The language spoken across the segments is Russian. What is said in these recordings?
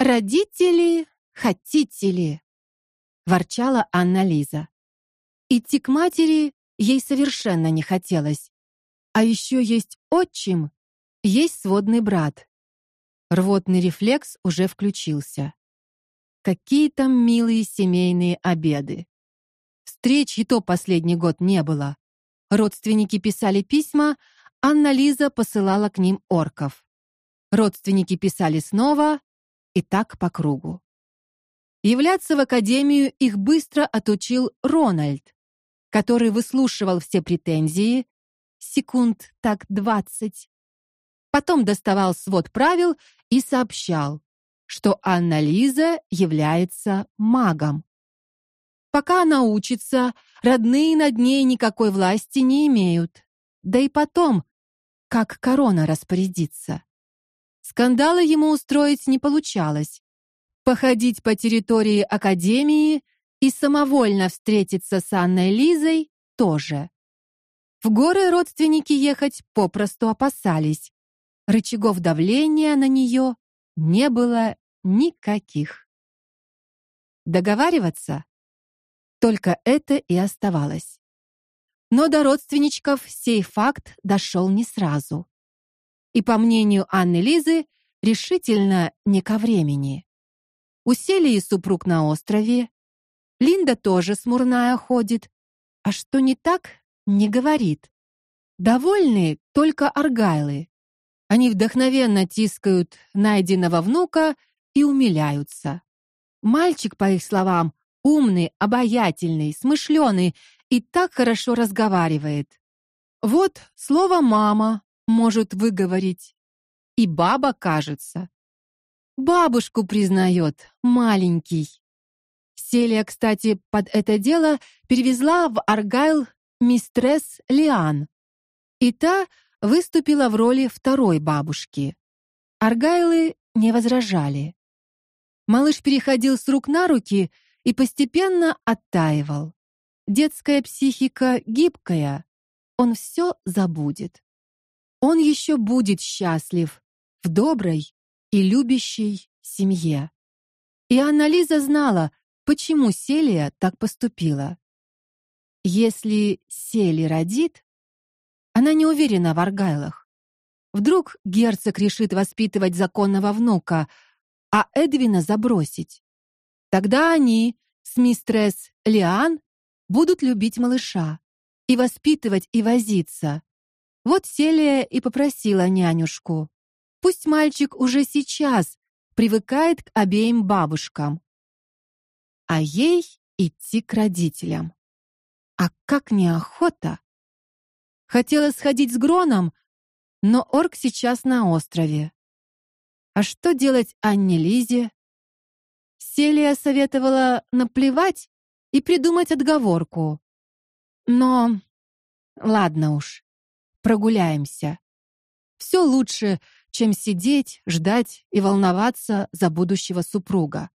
Родители, хотите ли, ворчала Анна Лиза. Идти к матери ей совершенно не хотелось. А еще есть отчим, есть сводный брат. Рвотный рефлекс уже включился. Какие там милые семейные обеды. Встреч и то последний год не было. Родственники писали письма, Анна Лиза посылала к ним орков. Родственники писали снова, и так по кругу. Являться в академию их быстро отучил Рональд, который выслушивал все претензии секунд так двадцать. Потом доставал свод правил и сообщал, что Анна Лиза является магом. Пока она учится, родные над ней никакой власти не имеют. Да и потом, как корона распорядится. Скандала ему устроить не получалось. Походить по территории академии и самовольно встретиться с Анной Лизой тоже. В горы родственники ехать попросту опасались. Рычагов давления на нее не было никаких. Договариваться только это и оставалось. Но до родственничков сей факт дошел не сразу и, по мнению Анны Лизы, решительно не ко времени. У Селии супруг на острове, Линда тоже смурная ходит, а что не так, не говорит. Довольны только аргайлы. Они вдохновенно тискают найденного внука и умиляются. Мальчик, по их словам, умный, обаятельный, смышленый и так хорошо разговаривает. Вот слово мама может выговорить. И баба, кажется. Бабушку признает, маленький. Селия, кстати, под это дело перевезла в Аргайл мистресс Лиан. И та выступила в роли второй бабушки. Аргайлы не возражали. Малыш переходил с рук на руки и постепенно оттаивал. Детская психика гибкая, он все забудет он еще будет счастлив в доброй и любящей семье. И Анна-Лиза знала, почему Селия так поступила. Если Сели родит, она не уверена в Аргайлах. Вдруг герцог решит воспитывать законного внука, а Эдвина забросить. Тогда они с мистресс Лиан будут любить малыша и воспитывать и возиться, вот Селия и попросила нянюшку. Пусть мальчик уже сейчас привыкает к обеим бабушкам. А ей идти к родителям. А как неохота. Хотела сходить с Гроном, но орк сейчас на острове. А что делать Анне Лизе? Селия советовала наплевать и придумать отговорку. Но ладно уж прогуляемся. Все лучше, чем сидеть, ждать и волноваться за будущего супруга.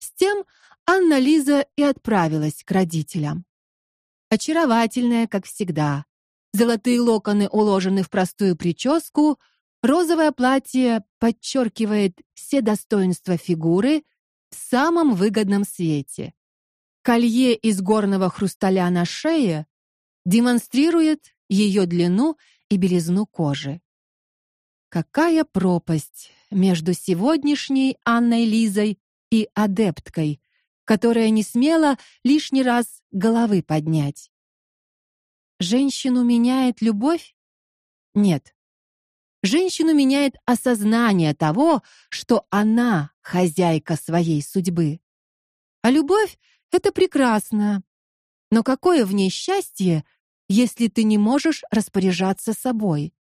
С тем Анна Лиза и отправилась к родителям. Очаровательная, как всегда. Золотые локоны уложены в простую прическу, розовое платье подчеркивает все достоинства фигуры в самом выгодном свете. Колье из горного хрусталя на шее демонстрирует ее длину и белизну кожи. Какая пропасть между сегодняшней Анной Лизой и адепткой, которая не смела лишний раз головы поднять. Женщину меняет любовь? Нет. Женщину меняет осознание того, что она хозяйка своей судьбы. А любовь это прекрасно. Но какое в ней счастье, если ты не можешь распоряжаться собой.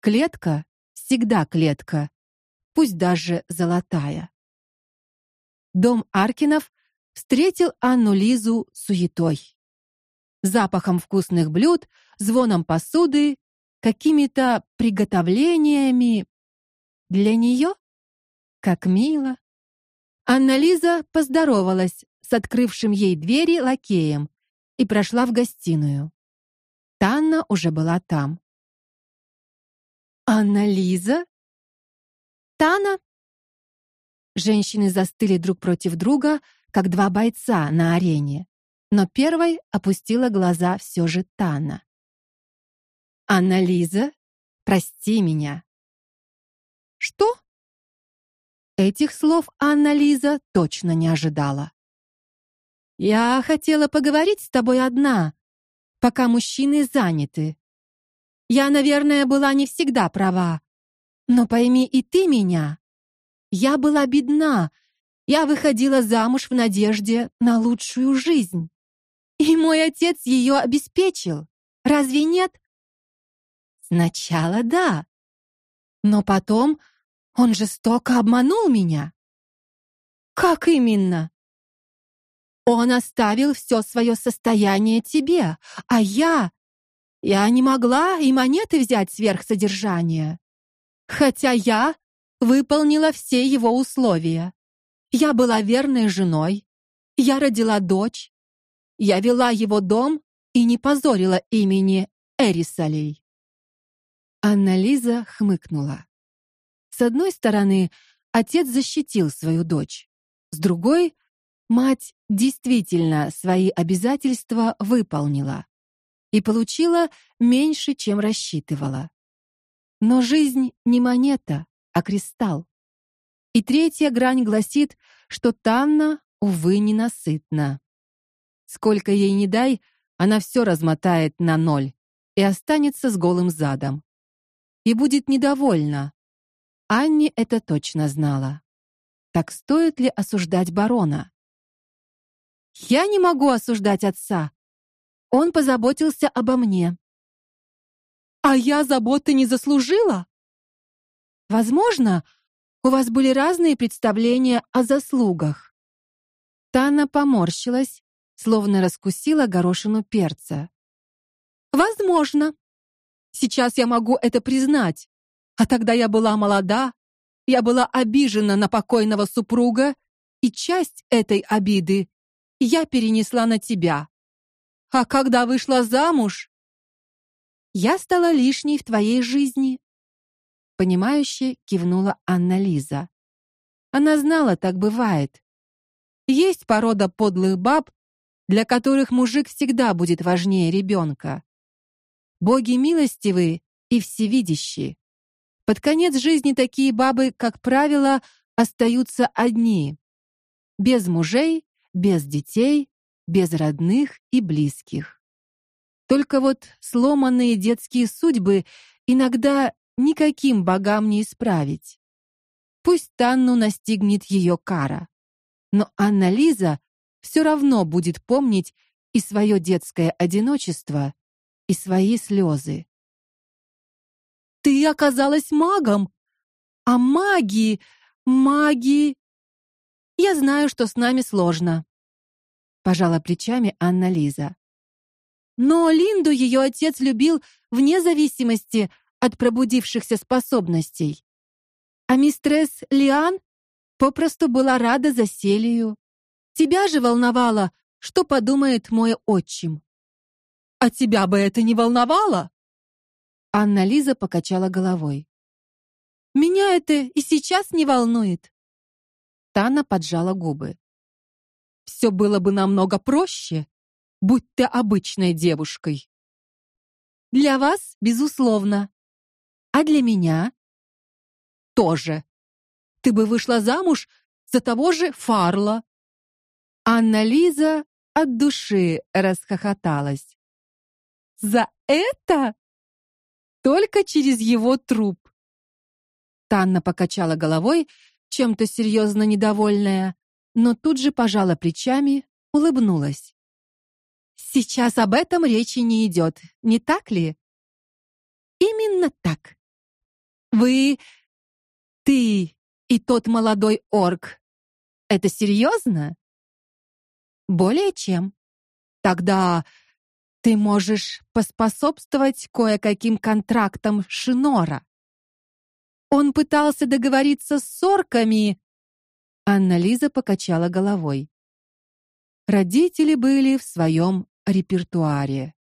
Клетка всегда клетка, пусть даже золотая. Дом Аркинов встретил Анну Лизу суетой. Запахом вкусных блюд, звоном посуды, какими-то приготовлениями для нее? Как мило. Анна Лиза поздоровалась с открывшим ей двери лакеем и прошла в гостиную. Танна уже была там. Анна Лиза? Тана? Женщины застыли друг против друга, как два бойца на арене. Но первой опустила глаза все же Тана. Анна Лиза, прости меня. Что? Этих слов Анна Лиза точно не ожидала. Я хотела поговорить с тобой одна, пока мужчины заняты. Я, наверное, была не всегда права. Но пойми и ты меня. Я была бедна. Я выходила замуж в надежде на лучшую жизнь. И мой отец ее обеспечил. Разве нет? Сначала да. Но потом он жестоко обманул меня. Как именно? Он оставил все свое состояние тебе, а я я не могла и монеты взять сверх содержания. Хотя я выполнила все его условия. Я была верной женой. Я родила дочь. Я вела его дом и не позорила имени Эрисалей. Анна Лиза хмыкнула. С одной стороны, отец защитил свою дочь. С другой, мать действительно свои обязательства выполнила и получила меньше, чем рассчитывала. Но жизнь не монета, а кристалл. И третья грань гласит, что Танна увы ненасытна. Сколько ей ни дай, она все размотает на ноль и останется с голым задом. И будет недовольна, Анни это точно знала. Так стоит ли осуждать барона? Я не могу осуждать отца. Он позаботился обо мне. А я заботы не заслужила? Возможно, у вас были разные представления о заслугах. Тана поморщилась, словно раскусила горошину перца. Возможно. Сейчас я могу это признать. А тогда я была молода, я была обижена на покойного супруга, и часть этой обиды я перенесла на тебя. А когда вышла замуж, я стала лишней в твоей жизни. Понимающе кивнула Анна Лиза. Она знала, так бывает. Есть порода подлых баб, для которых мужик всегда будет важнее ребенка. Боги милостивы и всевидящие. Под конец жизни такие бабы, как правило, остаются одни, без мужей, без детей, без родных и близких. Только вот сломанные детские судьбы иногда никаким богам не исправить. Пусть Танну настигнет ее кара, но Анна Лиза все равно будет помнить и свое детское одиночество, и свои слезы. Ты оказалась магом. А маги, маги... Я знаю, что с нами сложно. Пожала плечами Анна Лиза. Но Линду ее отец любил вне зависимости от пробудившихся способностей. А мистресс Лиан попросту была рада за Селию. Тебя же волновало, что подумает мой отчим. А тебя бы это не волновало? Анна Лиза покачала головой. Меня это и сейчас не волнует. Тана поджала губы. Все было бы намного проще, будь ты обычной девушкой. Для вас, безусловно. А для меня тоже. Ты бы вышла замуж за того же Фарла. Анна Лиза от души расхохоталась. За это? только через его труп. Танна покачала головой, чем-то серьезно недовольная, но тут же пожала плечами, улыбнулась. Сейчас об этом речи не идет, не так ли? Именно так. Вы ты и тот молодой орк. Это серьезно? Более чем. Тогда ты можешь поспособствовать кое-каким контрактам Шинора. Он пытался договориться с сорками. Анна Лиза покачала головой. Родители были в своем репертуаре.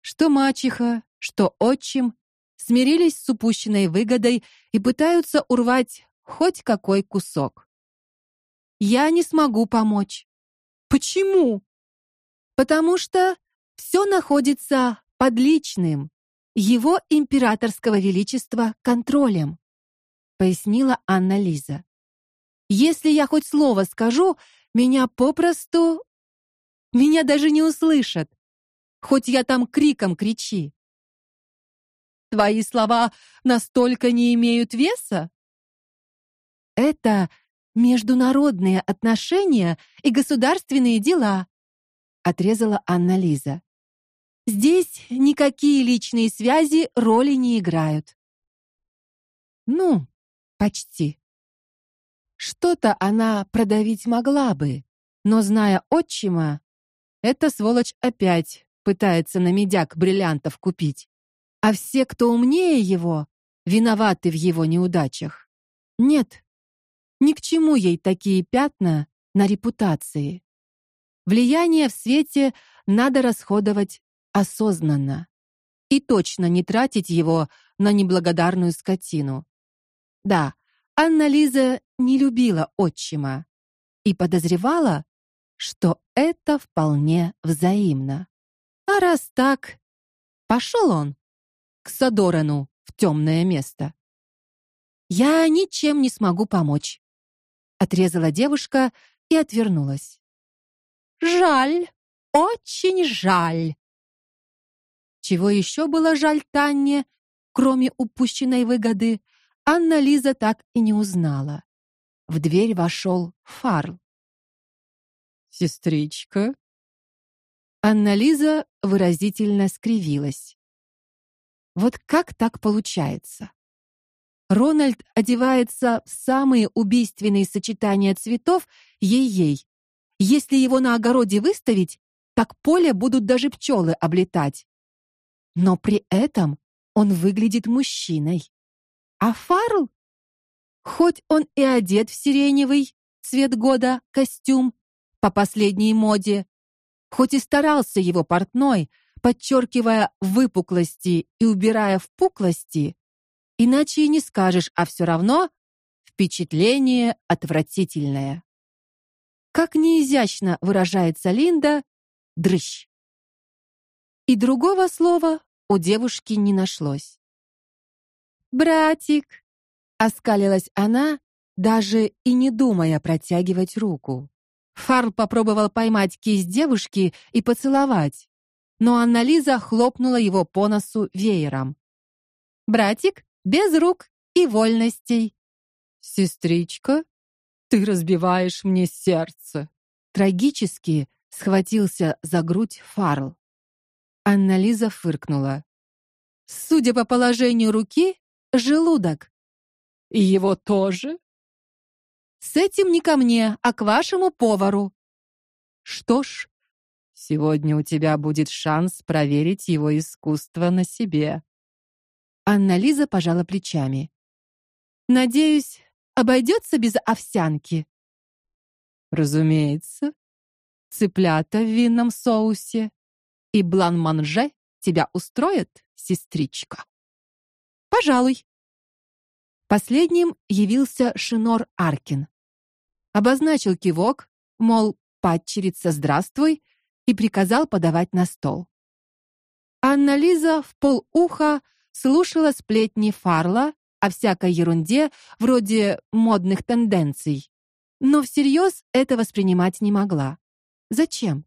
Что мачеха, что отчим смирились с упущенной выгодой и пытаются урвать хоть какой кусок. я не смогу помочь. Почему? Потому что все находится под личным, его императорского величества контролем, пояснила Анна Лиза. Если я хоть слово скажу, меня попросту меня даже не услышат. Хоть я там криком кричи. Твои слова настолько не имеют веса? Это международные отношения и государственные дела, отрезала Анна Лиза. Здесь никакие личные связи роли не играют. Ну, почти. Что-то она продавить могла бы, но зная отчима, эта сволочь опять пытается на медяк бриллиантов купить а все, кто умнее его, виноваты в его неудачах. Нет. Ни к чему ей такие пятна на репутации. Влияние в свете надо расходовать осознанно и точно не тратить его на неблагодарную скотину. Да, Анна Лиза не любила отчима и подозревала, что это вполне взаимно. А раз так, пошел он к Садорану в темное место. Я ничем не смогу помочь, отрезала девушка и отвернулась. Жаль, очень жаль. Чего еще было жаль Танне, кроме упущенной выгоды, Анна Лиза так и не узнала. В дверь вошел Фарл. Сестричка. Анна Лиза выразительно скривилась. Вот как так получается? Рональд одевается в самые убийственные сочетания цветов ей-ей. Если его на огороде выставить, так поле будут даже пчелы облетать. Но при этом он выглядит мужчиной. А Фарл, хоть он и одет в сиреневый цвет года костюм по последней моде, хоть и старался его портной, подчеркивая выпуклости и убирая впуклости, иначе и не скажешь, а все равно впечатление отвратительное. Как неизящно выражается Линда, дрыщ. И другого слова у девушки не нашлось. Братик, оскалилась она, даже и не думая протягивать руку. Фарл попробовал поймать кисть девушки и поцеловать но Анна-Лиза хлопнула его по носу веером. Братик без рук и вольностей. Сестричка, ты разбиваешь мне сердце. Трагически схватился за грудь Фарл. Анна-Лиза фыркнула. Судя по положению руки, желудок. Его тоже? С этим не ко мне, а к вашему повару. Что ж, Сегодня у тебя будет шанс проверить его искусство на себе. Анна Лиза пожала плечами. Надеюсь, обойдется без овсянки. Разумеется. Цыплята в винном соусе и блан-манже тебя устроят, сестричка. Пожалуй. Последним явился Шинор Аркин. Обозначил кивок, мол, падчерица, здравствуй, и приказал подавать на стол. Анна Лиза в полуха слушала сплетни Фарла о всякой ерунде вроде модных тенденций, но всерьез это воспринимать не могла. Зачем?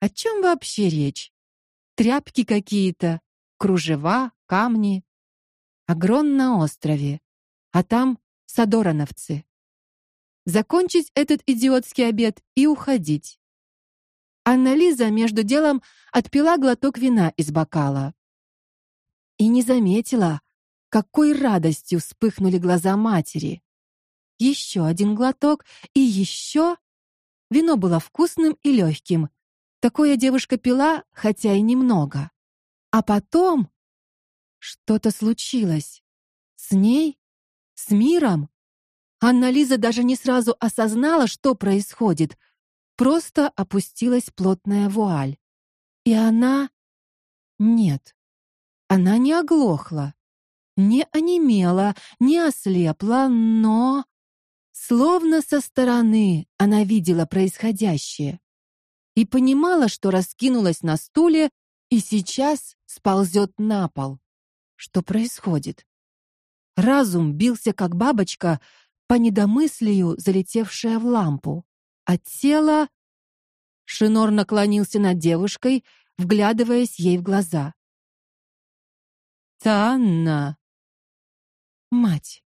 О чем вообще речь? Тряпки какие-то, кружева, камни. Огрон на острове, а там садорановцы. Закончить этот идиотский обед и уходить. Анна-Лиза между делом отпила глоток вина из бокала и не заметила, какой радостью вспыхнули глаза матери. Еще один глоток и еще. Вино было вкусным и легким. Такое девушка пила, хотя и немного. А потом что-то случилось с ней, с миром. Анна-Лиза даже не сразу осознала, что происходит. Просто опустилась плотная вуаль. И она нет. Она не оглохла, не онемела, не ослепла, но Словно со стороны она видела происходящее и понимала, что раскинулась на стуле и сейчас сползет на пол. Что происходит? Разум бился как бабочка по недомыслию, залетевшая в лампу, а тело Шинор наклонился над девушкой, вглядываясь ей в глаза. Танна. Мать.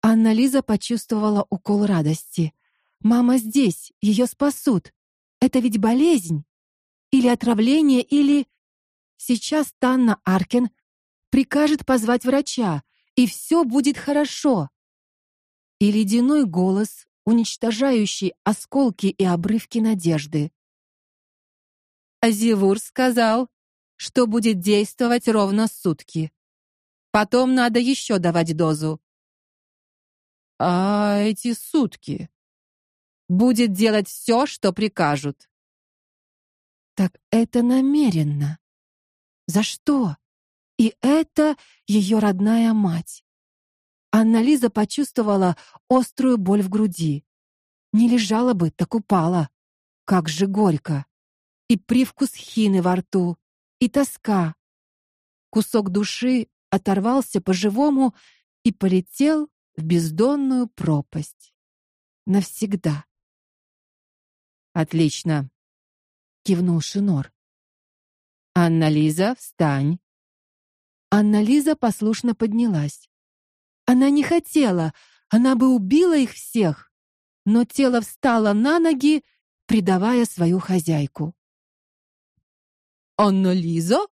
Анна Лиза почувствовала укол радости. Мама здесь, ее спасут. Это ведь болезнь или отравление, или сейчас Танна Аркен прикажет позвать врача, и все будет хорошо. И ледяной голос, уничтожающий осколки и обрывки надежды. Азивур сказал, что будет действовать ровно сутки. Потом надо еще давать дозу. А эти сутки будет делать все, что прикажут. Так это намеренно. За что? И это ее родная мать. Анна-Лиза почувствовала острую боль в груди. Не лежала бы, так упала. Как же горько. И привкус хины во рту, и тоска. Кусок души оторвался по-живому и полетел в бездонную пропасть. Навсегда. Отлично, кивнул Шинор. Анна-Лиза, встань. Анна-Лиза послушно поднялась. Она не хотела, она бы убила их всех, но тело встало на ноги, предавая свою хозяйку. Анна-Лиза,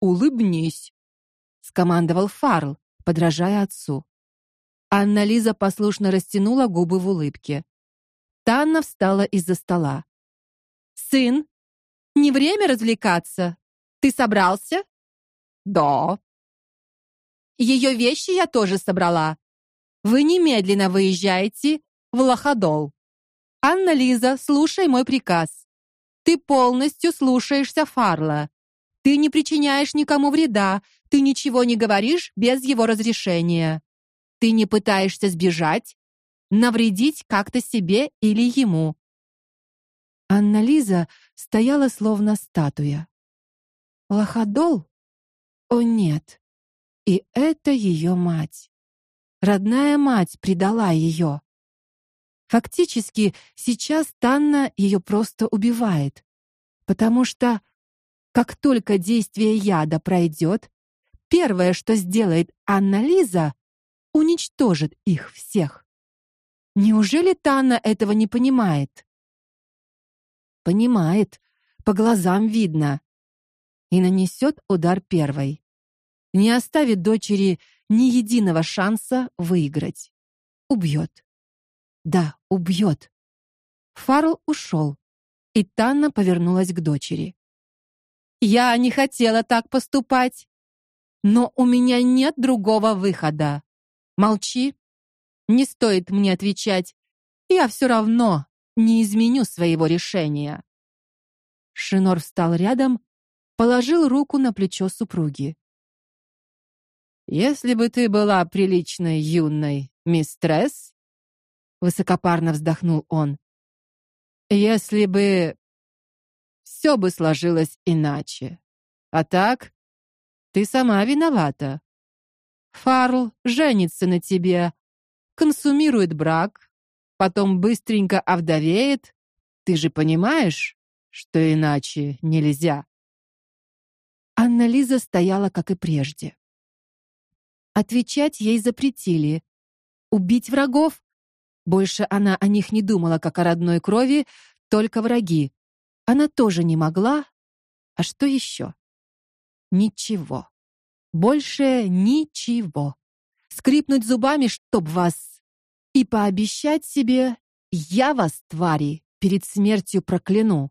улыбнись, скомандовал Фарл, подражая отцу. Анна-Лиза послушно растянула губы в улыбке. Танна встала из-за стола. Сын, не время развлекаться. Ты собрался? Да. Ее вещи я тоже собрала. Вы немедленно выезжаете в Лоходол. Анна-Лиза, слушай мой приказ. Ты полностью слушаешься Фарла. Ты не причиняешь никому вреда, ты ничего не говоришь без его разрешения. Ты не пытаешься сбежать, навредить как-то себе или ему. Анна-Лиза стояла словно статуя. Лоходол? О нет. И это ее мать. Родная мать предала ее. Фактически сейчас Танна ее просто убивает, потому что как только действие яда пройдет, первое, что сделает Анна-Лиза, уничтожит их всех. Неужели Танна этого не понимает? Понимает, по глазам видно. И нанесет удар первой. Не оставит дочери ни единого шанса выиграть. Убьет. Да, убьет. Фарл ушел, и Танна повернулась к дочери. Я не хотела так поступать, но у меня нет другого выхода. Молчи. Не стоит мне отвечать. Я все равно не изменю своего решения. Шинор встал рядом, положил руку на плечо супруги. Если бы ты была приличной юной мистресс, высокопарно вздохнул он. Если бы все бы сложилось иначе. А так ты сама виновата. Фарл женится на тебе, консумирует брак, потом быстренько овдовеет. Ты же понимаешь, что иначе нельзя. Анна-Лиза стояла, как и прежде. Отвечать ей запретили. Убить врагов? Больше она о них не думала, как о родной крови, только враги. Она тоже не могла. А что еще? Ничего. Больше ничего. Скрипнуть зубами, чтоб вас и пообещать себе: "Я вас, твари, перед смертью прокляну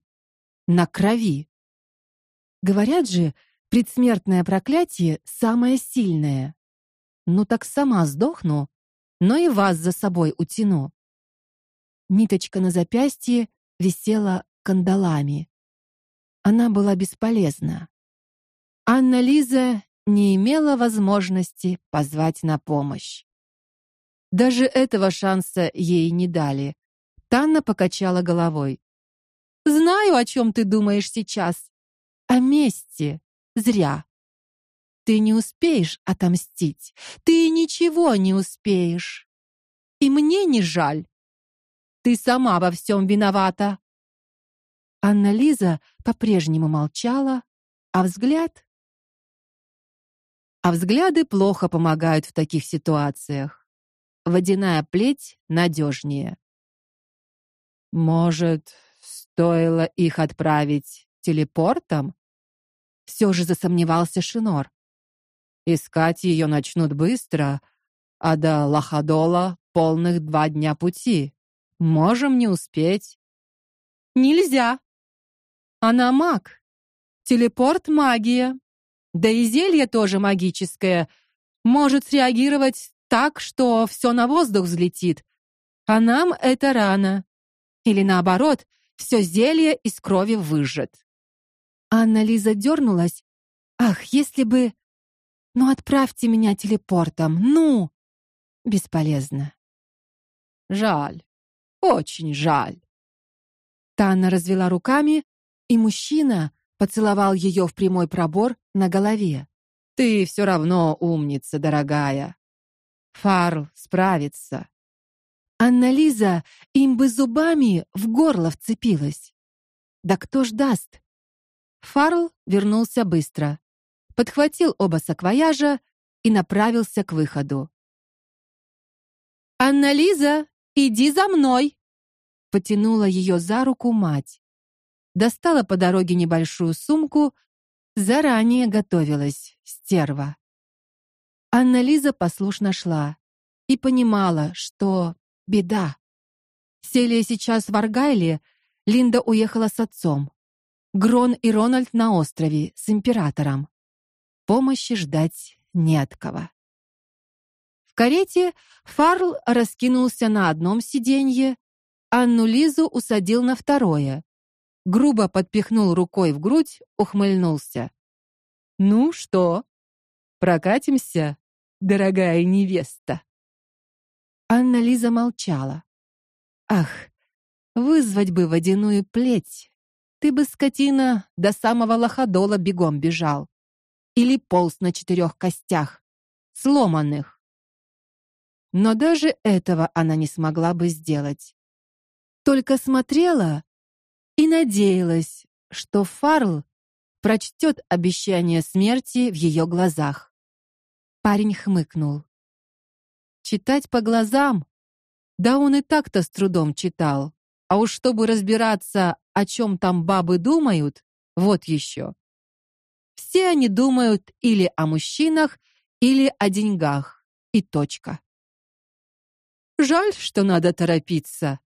на крови". Говорят же, предсмертное проклятие самое сильное. Ну так сама сдохну, но и вас за собой утяну. Ниточка на запястье висела кандалами. Она была бесполезна. Анна Лиза не имела возможности позвать на помощь. Даже этого шанса ей не дали. Танна покачала головой. Знаю, о чем ты думаешь сейчас. О мести. Зря. Ты не успеешь отомстить. Ты ничего не успеешь. И мне не жаль. Ты сама во всем виновата. Анна Лиза по-прежнему молчала, а взгляд А взгляды плохо помогают в таких ситуациях. Водяная плеть надежнее. Может, стоило их отправить телепортом? Все же засомневался Шинор. Искать ее начнут быстро, а до Лахадола полных два дня пути. Можем не успеть. Нельзя. Она маг. Телепорт магия. Да и зелье тоже магическое. Может среагировать так, что все на воздух взлетит. А нам это рано. Или наоборот, все зелье из крови выжжет. Анна Лиза дернулась. Ах, если бы Ну отправьте меня телепортом. Ну. Бесполезно. Жаль. Очень жаль. Танна развела руками, и мужчина поцеловал ее в прямой пробор на голове. Ты все равно умница, дорогая. Фарл справится. Анна-Лиза им бы зубами в горло вцепилась. Да кто ж даст? Фарл вернулся быстро, подхватил оба саквояжа и направился к выходу. Анна-Лиза, иди за мной, потянула ее за руку мать. Достала по дороге небольшую сумку, заранее готовилась стерва. Анна-Лиза послушно шла и понимала, что беда. Селия сейчас в Аргайле, Линда уехала с отцом. Грон и Рональд на острове с императором. Помощи ждать не от кого. В карете Фарл раскинулся на одном сиденье, Анну Лизу усадил на второе. Грубо подпихнул рукой в грудь, ухмыльнулся. Ну что? Прокатимся, дорогая невеста. Анна Лиза молчала. Ах, вызвать бы водяную плеть. Ты бы скотина до самого Лоходола бегом бежал или полз на четырех костях, сломанных. Но даже этого она не смогла бы сделать. Только смотрела и надеялась, что Фарл прочтет обещание смерти в ее глазах. Парень хмыкнул. Читать по глазам? Да он и так-то с трудом читал. А уж чтобы разбираться, о чем там бабы думают, вот еще. Все они думают или о мужчинах, или о деньгах. И точка. Жаль, что надо торопиться.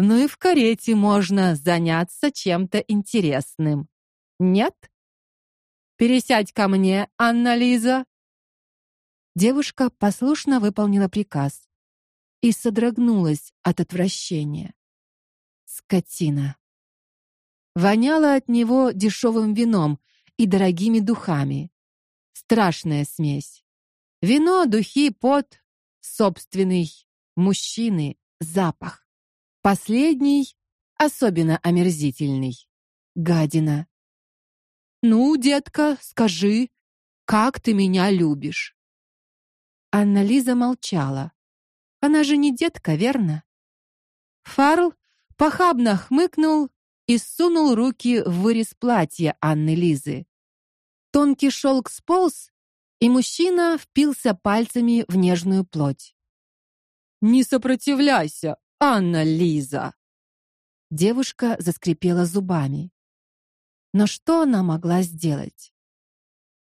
Но и в карете можно заняться чем-то интересным. Нет? Пересядь ко мне, Анна-Лиза. Девушка послушно выполнила приказ и содрогнулась от отвращения. Скотина. Воняло от него дешевым вином и дорогими духами. Страшная смесь. Вино, духи, пот, собственный мужчины запах. Последний особенно омерзительный. Гадина. Ну, детка, скажи, как ты меня любишь? Анна Лиза молчала. Она же не детка, верно? Фарл похабно хмыкнул и сунул руки в вырез платья Анны Лизы. Тонкий шелк сполз, и мужчина впился пальцами в нежную плоть. Не сопротивляйся, Анна Лиза. Девушка заскрипела зубами. Но что она могла сделать?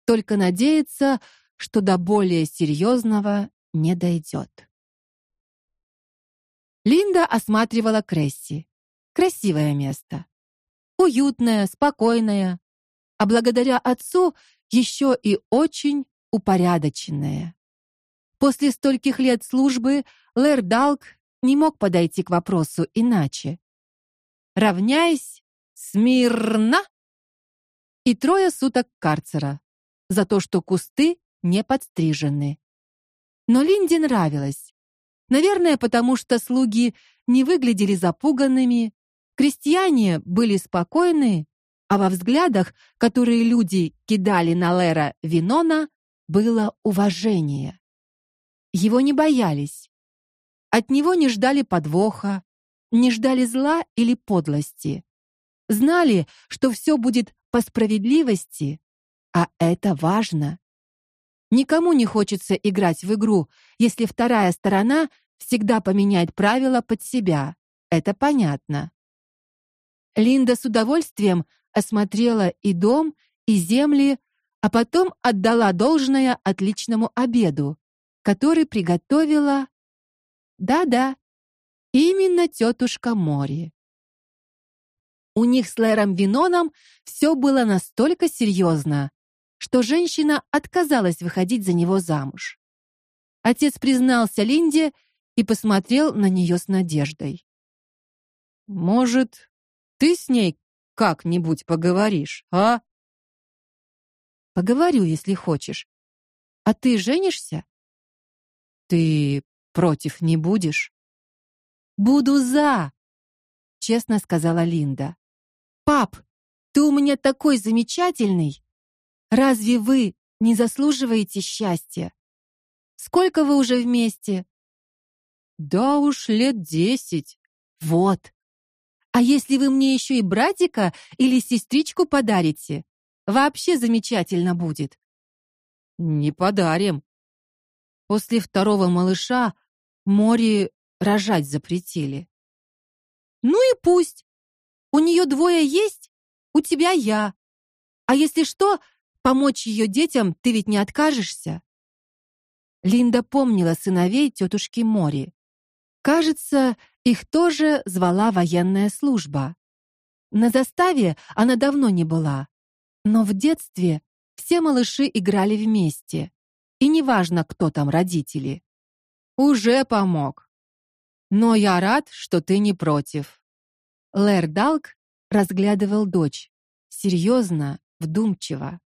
Только надеяться, что до более серьезного не дойдет. Линда осматривала Кресси. Красивое место. Уютное, спокойное, а благодаря отцу еще и очень упорядоченное. После стольких лет службы Лэр Далк не мог подойти к вопросу иначе. Равняясь смирно и трое суток карцера за то, что кусты не подстрижены. Но Линде нравилось. Наверное, потому что слуги не выглядели запуганными, крестьяне были спокойны, а во взглядах, которые люди кидали на Лера Винона, было уважение. Его не боялись. От него не ждали подвоха, не ждали зла или подлости. Знали, что все будет по справедливости, а это важно. Никому не хочется играть в игру, если вторая сторона всегда поменяет правила под себя. Это понятно. Линда с удовольствием осмотрела и дом, и земли, а потом отдала должное отличному обеду, который приготовила Да-да. Именно тетушка Мори. У них с Лэром Виноном все было настолько серьезно, что женщина отказалась выходить за него замуж. Отец признался Линде и посмотрел на нее с надеждой. Может, ты с ней как-нибудь поговоришь, а? Поговорю, если хочешь. А ты женишься? Ты против не будешь? Буду за, честно сказала Линда. Пап, ты у меня такой замечательный. Разве вы не заслуживаете счастья? Сколько вы уже вместе? Да уж лет десять. Вот. А если вы мне еще и братика или сестричку подарите, вообще замечательно будет. Не подарим. После второго малыша Мори рожать запретили. Ну и пусть. У нее двое есть, у тебя я. А если что, Помочь ее детям ты ведь не откажешься. Линда помнила сыновей тетушки Мори. Кажется, их тоже звала военная служба. На заставе она давно не была, но в детстве все малыши играли вместе, и неважно, кто там родители. Уже помог. Но я рад, что ты не против. Лэр Далк разглядывал дочь, серьезно, вдумчиво.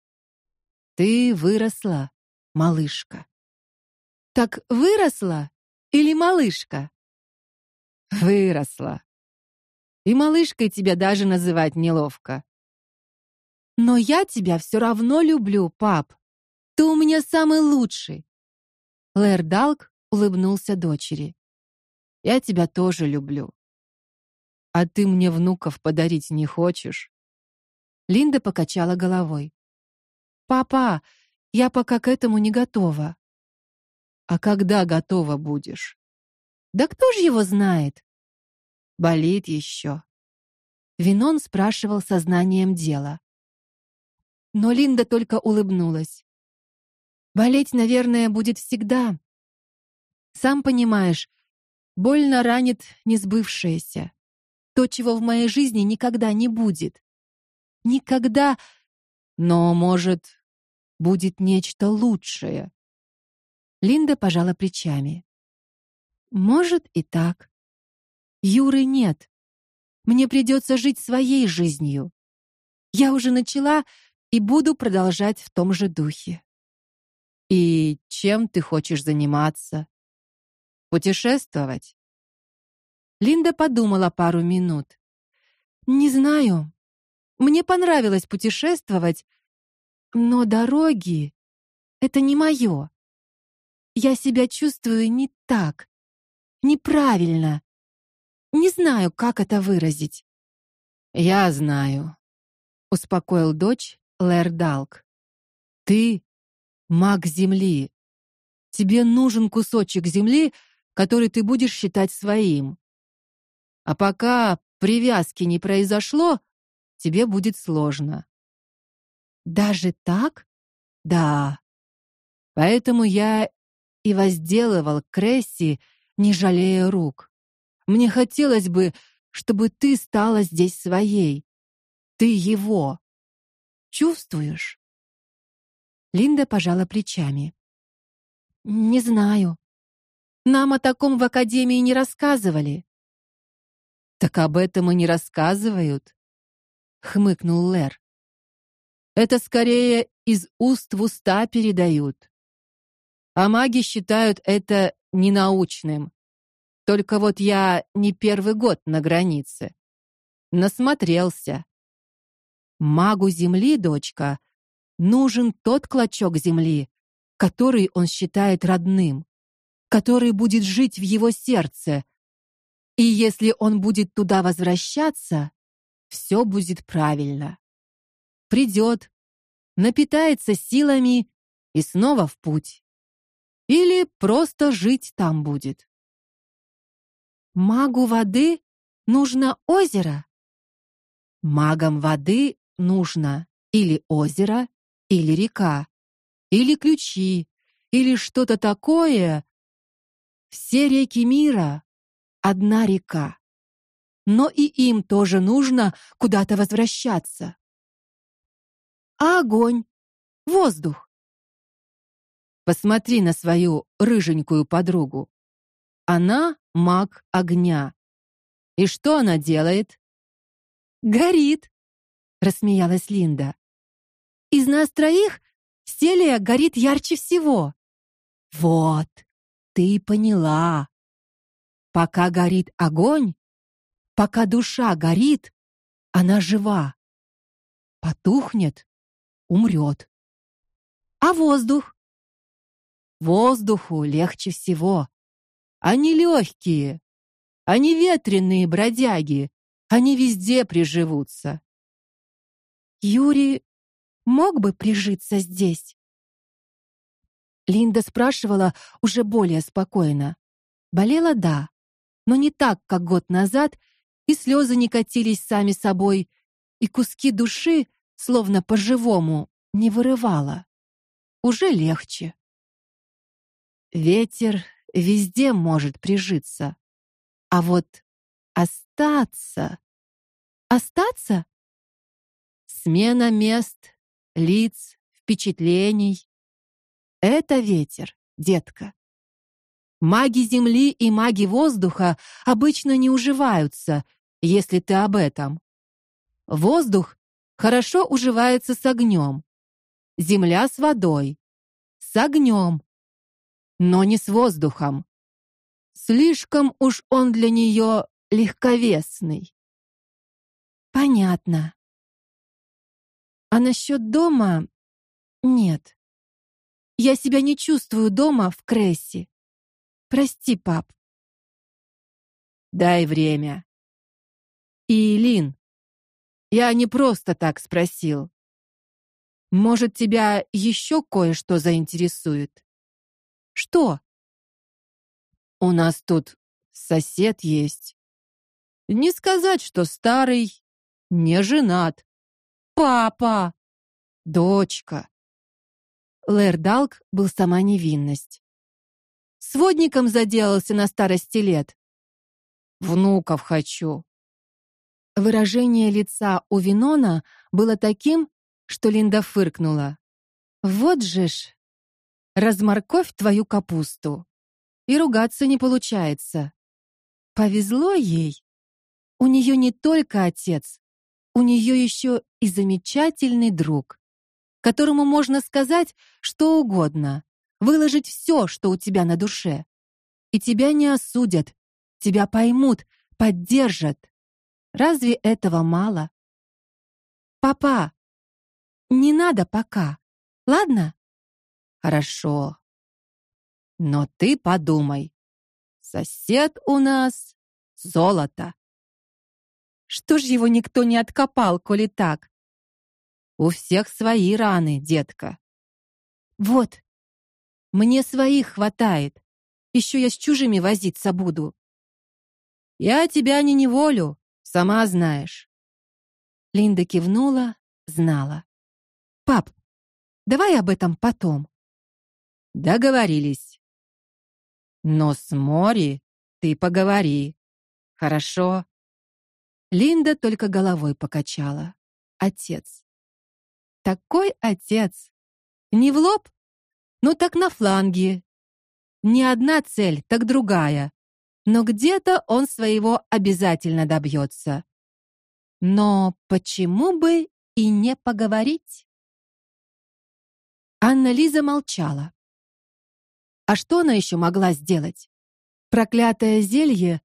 Ты выросла, малышка. Так выросла или малышка? Выросла. И малышкой тебя даже называть неловко. Но я тебя все равно люблю, пап. Ты у меня самый лучший. Лэр Далк улыбнулся дочери. Я тебя тоже люблю. А ты мне внуков подарить не хочешь? Линда покачала головой. Папа, я пока к этому не готова. А когда готова будешь? Да кто ж его знает? Болит еще. Винон спрашивал сознанием дела. Но Линда только улыбнулась. Болеть, наверное, будет всегда. Сам понимаешь, больно ранит несбывшееся. То, чего в моей жизни никогда не будет. Никогда но, может, будет нечто лучшее. Линда пожала плечами. Может и так. Юры нет. Мне придется жить своей жизнью. Я уже начала и буду продолжать в том же духе. И чем ты хочешь заниматься? Путешествовать? Линда подумала пару минут. Не знаю. Мне понравилось путешествовать, но дороги это не мое. Я себя чувствую не так, неправильно. Не знаю, как это выразить. Я знаю, успокоил дочь Лэр Далк. Ты маг земли. Тебе нужен кусочек земли, который ты будешь считать своим. А пока привязки не произошло, тебе будет сложно. Даже так? Да. Поэтому я и возделывал Кресси, не жалея рук. Мне хотелось бы, чтобы ты стала здесь своей. Ты его. Чувствуешь? Линда пожала плечами. Не знаю. Нам о таком в академии не рассказывали. Так об этом и не рассказывают хмыкнул Лэр. Это скорее из уст в уста передают. А маги считают это ненаучным, Только вот я не первый год на границе. Насмотрелся. Магу земли, дочка, нужен тот клочок земли, который он считает родным, который будет жить в его сердце. И если он будет туда возвращаться, все будет правильно. Придет, напитается силами и снова в путь. Или просто жить там будет. Магу воды нужно озеро. Магам воды нужно или озеро, или река, или ключи, или что-то такое. Все реки мира одна река. Но и им тоже нужно куда-то возвращаться. А огонь, воздух. Посмотри на свою рыженькую подругу. Она маг огня. И что она делает? Горит, рассмеялась Линда. Из нас троих Селия горит ярче всего. Вот, ты поняла. Пока горит огонь, пока душа горит, она жива. Потухнет, умрет. А воздух? Воздуху легче всего. Они легкие. Они ветреные бродяги. Они везде приживутся. Юрий мог бы прижиться здесь. Линда спрашивала уже более спокойно. Болела да, но не так, как год назад, и слезы не катились сами собой, и куски души, словно по-живому, не вырывала. Уже легче. Ветер везде может прижиться. А вот остаться... Остаться? Смена мест, лиц, впечатлений. Это ветер, детка. Маги земли и маги воздуха обычно не уживаются, если ты об этом. Воздух хорошо уживается с огнем. Земля с водой. С огнем но не с воздухом. Слишком уж он для нее легковесный. Понятно. А насчет дома нет. Я себя не чувствую дома в Крессе. Прости, пап. Дай время. И Лин, я не просто так спросил. Может, тебя еще кое-что заинтересует? Что? У нас тут сосед есть. Не сказать, что старый, не женат. Папа, дочка. Лэрдалк был сама невинность. Сводником заделался на старости лет. Внуков хочу. Выражение лица у Винона было таким, что Линда фыркнула. Вот же ж, разморковь твою капусту. И ругаться не получается. Повезло ей. У нее не только отец, у нее еще и замечательный друг, которому можно сказать что угодно, выложить все, что у тебя на душе. И тебя не осудят, тебя поймут, поддержат. Разве этого мало? Папа, не надо пока. Ладно? Хорошо. Но ты подумай. Сосед у нас золото. Что ж его никто не откопал, коли так? У всех свои раны, детка. Вот. Мне своих хватает. Еще я с чужими возиться буду. Я тебя не неволю, сама знаешь. Линда кивнула, знала. Пап, давай об этом потом. Договорились. Но с Мори ты поговори. Хорошо? Линда только головой покачала. Отец. Такой отец. Не в лоб, ну так на фланге. Не одна цель, так другая. Но где-то он своего обязательно добьется. Но почему бы и не поговорить? Анна Лиза молчала. А что она еще могла сделать? Проклятое зелье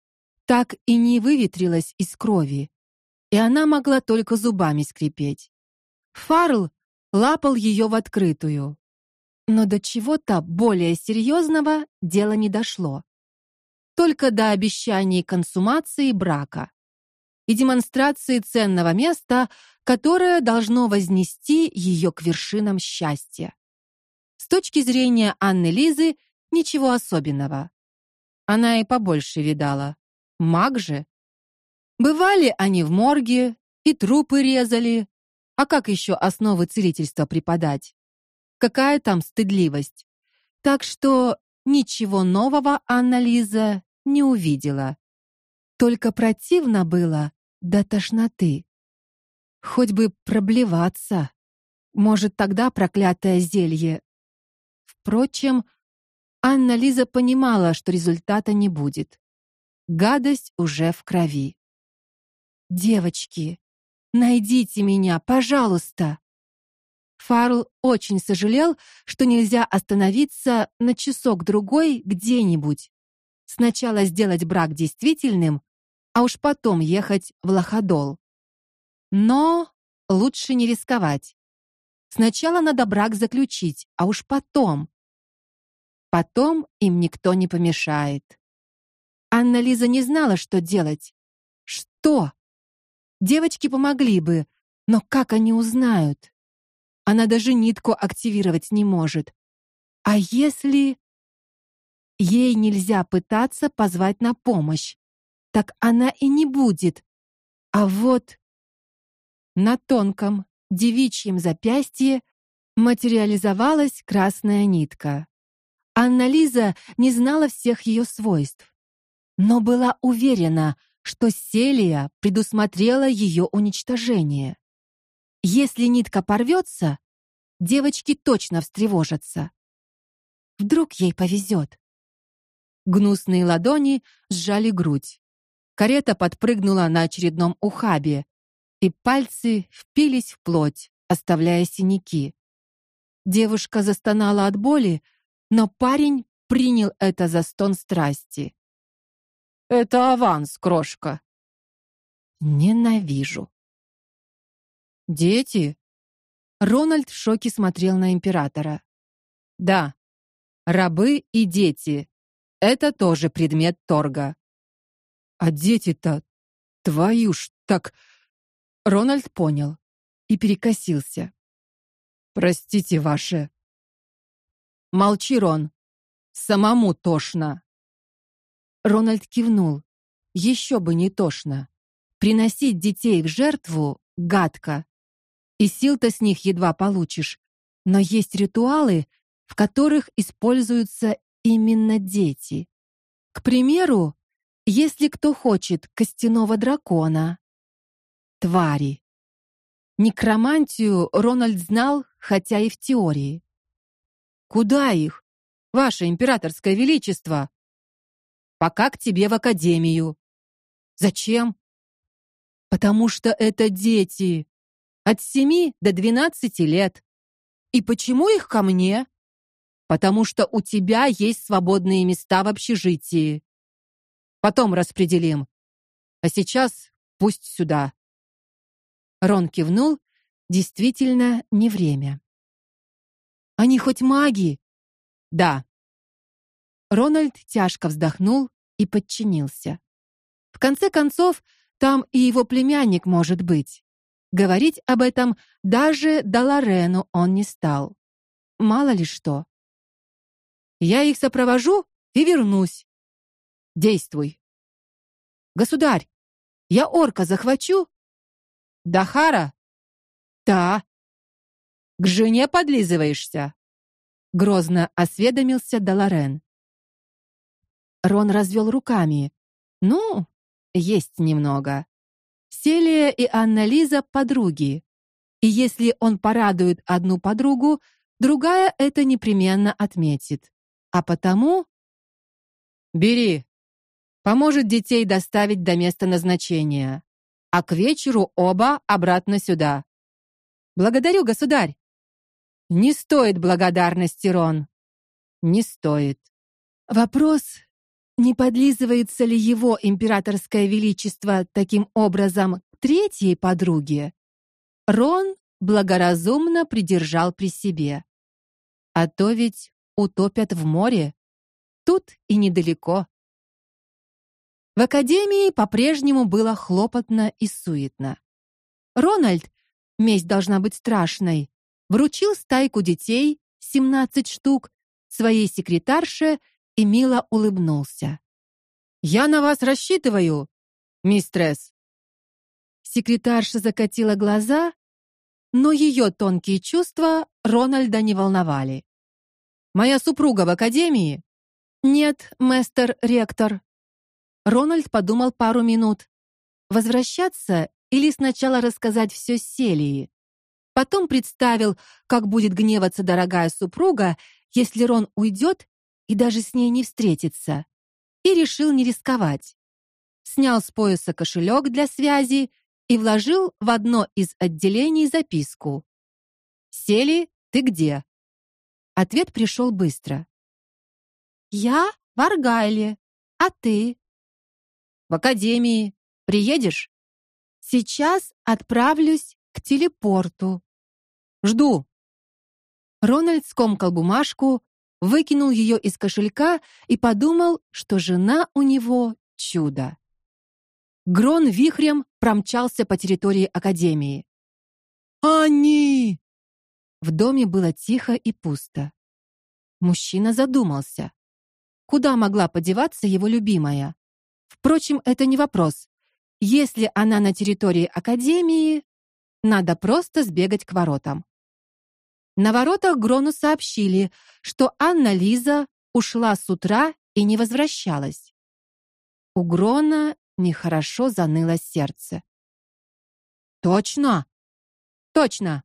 так и не выветрилось из крови, и она могла только зубами скрипеть. Фарл лапал ее в открытую. Но до чего-то более серьезного дело не дошло. Только до обещаний консумации брака и демонстрации ценного места, которое должно вознести ее к вершинам счастья. С точки зрения Анны Лизы ничего особенного. Она и побольше видала. Маг же. Бывали они в морге и трупы резали. А как еще основы целительства преподать? Какая там стыдливость? Так что ничего нового Анна Лиза не увидела. Только противно было до тошноты. Хоть бы проблеваться. Может, тогда проклятое зелье. Впрочем, Анна Лиза понимала, что результата не будет. Гадость уже в крови. Девочки, найдите меня, пожалуйста. Фарл очень сожалел, что нельзя остановиться на часок другой где-нибудь. Сначала сделать брак действительным, а уж потом ехать в Лоходол. Но лучше не рисковать. Сначала надо брак заключить, а уж потом. Потом им никто не помешает. Анна Лиза не знала, что делать. Что? Девочки помогли бы, но как они узнают? Она даже нитку активировать не может. А если ей нельзя пытаться позвать на помощь? так она и не будет. А вот на тонком девичьем запястье материализовалась красная нитка. Анна Лиза не знала всех ее свойств, но была уверена, что Селия предусмотрела ее уничтожение. Если нитка порвется, девочки точно встревожатся. Вдруг ей повезет. Гнусные ладони сжали грудь. Карета подпрыгнула на очередном ухабе, и пальцы впились в плоть, оставляя синяки. Девушка застонала от боли, но парень принял это за стон страсти. Это аванс, крошка. Ненавижу. Дети? Рональд в шоке смотрел на императора. Да. Рабы и дети это тоже предмет торга. А дети-то твою ж так Рональд понял и перекосился. Простите, ваше. Молчи, Рон. Самому тошно. Рональд кивнул. Еще бы не тошно. Приносить детей в жертву гадко. И сил-то с них едва получишь. Но есть ритуалы, в которых используются именно дети. К примеру, если кто хочет костяного дракона, твари. Некромантию Рональд знал, хотя и в теории. Куда их? Ваше императорское величество. Пока к тебе в академию. Зачем? Потому что это дети от семи до двенадцати лет. И почему их ко мне? Потому что у тебя есть свободные места в общежитии. Потом распределим. А сейчас пусть сюда. Рон кивнул. Действительно, не время. Они хоть маги? Да. Рональд тяжко вздохнул и подчинился. В конце концов, там и его племянник может быть. Говорить об этом даже Даларену он не стал. Мало ли что. Я их сопровожу и вернусь. Действуй. Государь, я орка захвачу? Дахара? Да. К жене подлизываешься? Грозно осведомился Даларен. Рон развел руками. Ну, есть немного. Селия и Анна Лиза подруги. И если он порадует одну подругу, другая это непременно отметит. А потому Бери, Поможет детей доставить до места назначения, а к вечеру оба обратно сюда. Благодарю, государь. Не стоит благодарности, Рон. Не стоит. Вопрос Не подлизывается ли его императорское величество таким образом к третьей подруге? Рон благоразумно придержал при себе. А то ведь утопят в море. Тут и недалеко. В академии по-прежнему было хлопотно и суетно. Рональд, месть должна быть страшной, вручил стайку детей, 17 штук, своей секретарше и мило улыбнулся. Я на вас рассчитываю, мистресс. Секретарша закатила глаза, но ее тонкие чувства Рональда не волновали. Моя супруга в академии? Нет, мастер ректор. Рональд подумал пару минут. Возвращаться или сначала рассказать все Селии? Потом представил, как будет гневаться дорогая супруга, если Рон уйдет и даже с ней не встретится, и решил не рисковать. Снял с пояса кошелек для связи и вложил в одно из отделений записку. «Сели, ты где?» Ответ пришел быстро. «Я в Аргайле. А ты?» «В академии. Приедешь?» «Сейчас отправлюсь к телепорту». «Жду». Рональд скомкал бумажку, выкинул ее из кошелька и подумал, что жена у него чудо. Грон вихрем промчался по территории академии. Они! В доме было тихо и пусто. Мужчина задумался. Куда могла подеваться его любимая? Впрочем, это не вопрос. Если она на территории академии, надо просто сбегать к воротам. На воротах Грону сообщили, что Анна Лиза ушла с утра и не возвращалась. У Грона нехорошо заныло сердце. Точно? Точно.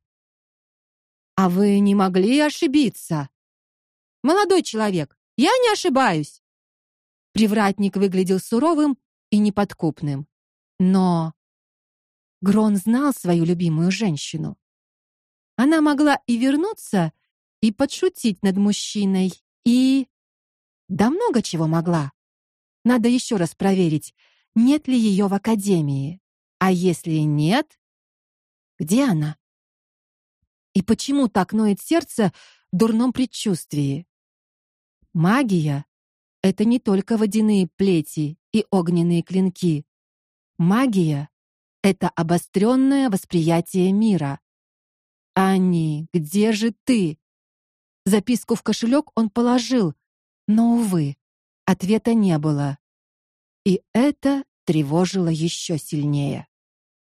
А вы не могли ошибиться? Молодой человек, я не ошибаюсь. Привратник выглядел суровым и неподкупным. Но Грон знал свою любимую женщину. Она могла и вернуться, и подшутить над мужчиной, и да много чего могла. Надо еще раз проверить, нет ли ее в академии. А если нет, где она? И почему так ноет сердце в дурном предчувствии? Магия это не только водяные плети и огненные клинки. Магия это обостренное восприятие мира. Ани, где же ты? Записку в кошелек он положил, но увы, ответа не было. И это тревожило еще сильнее.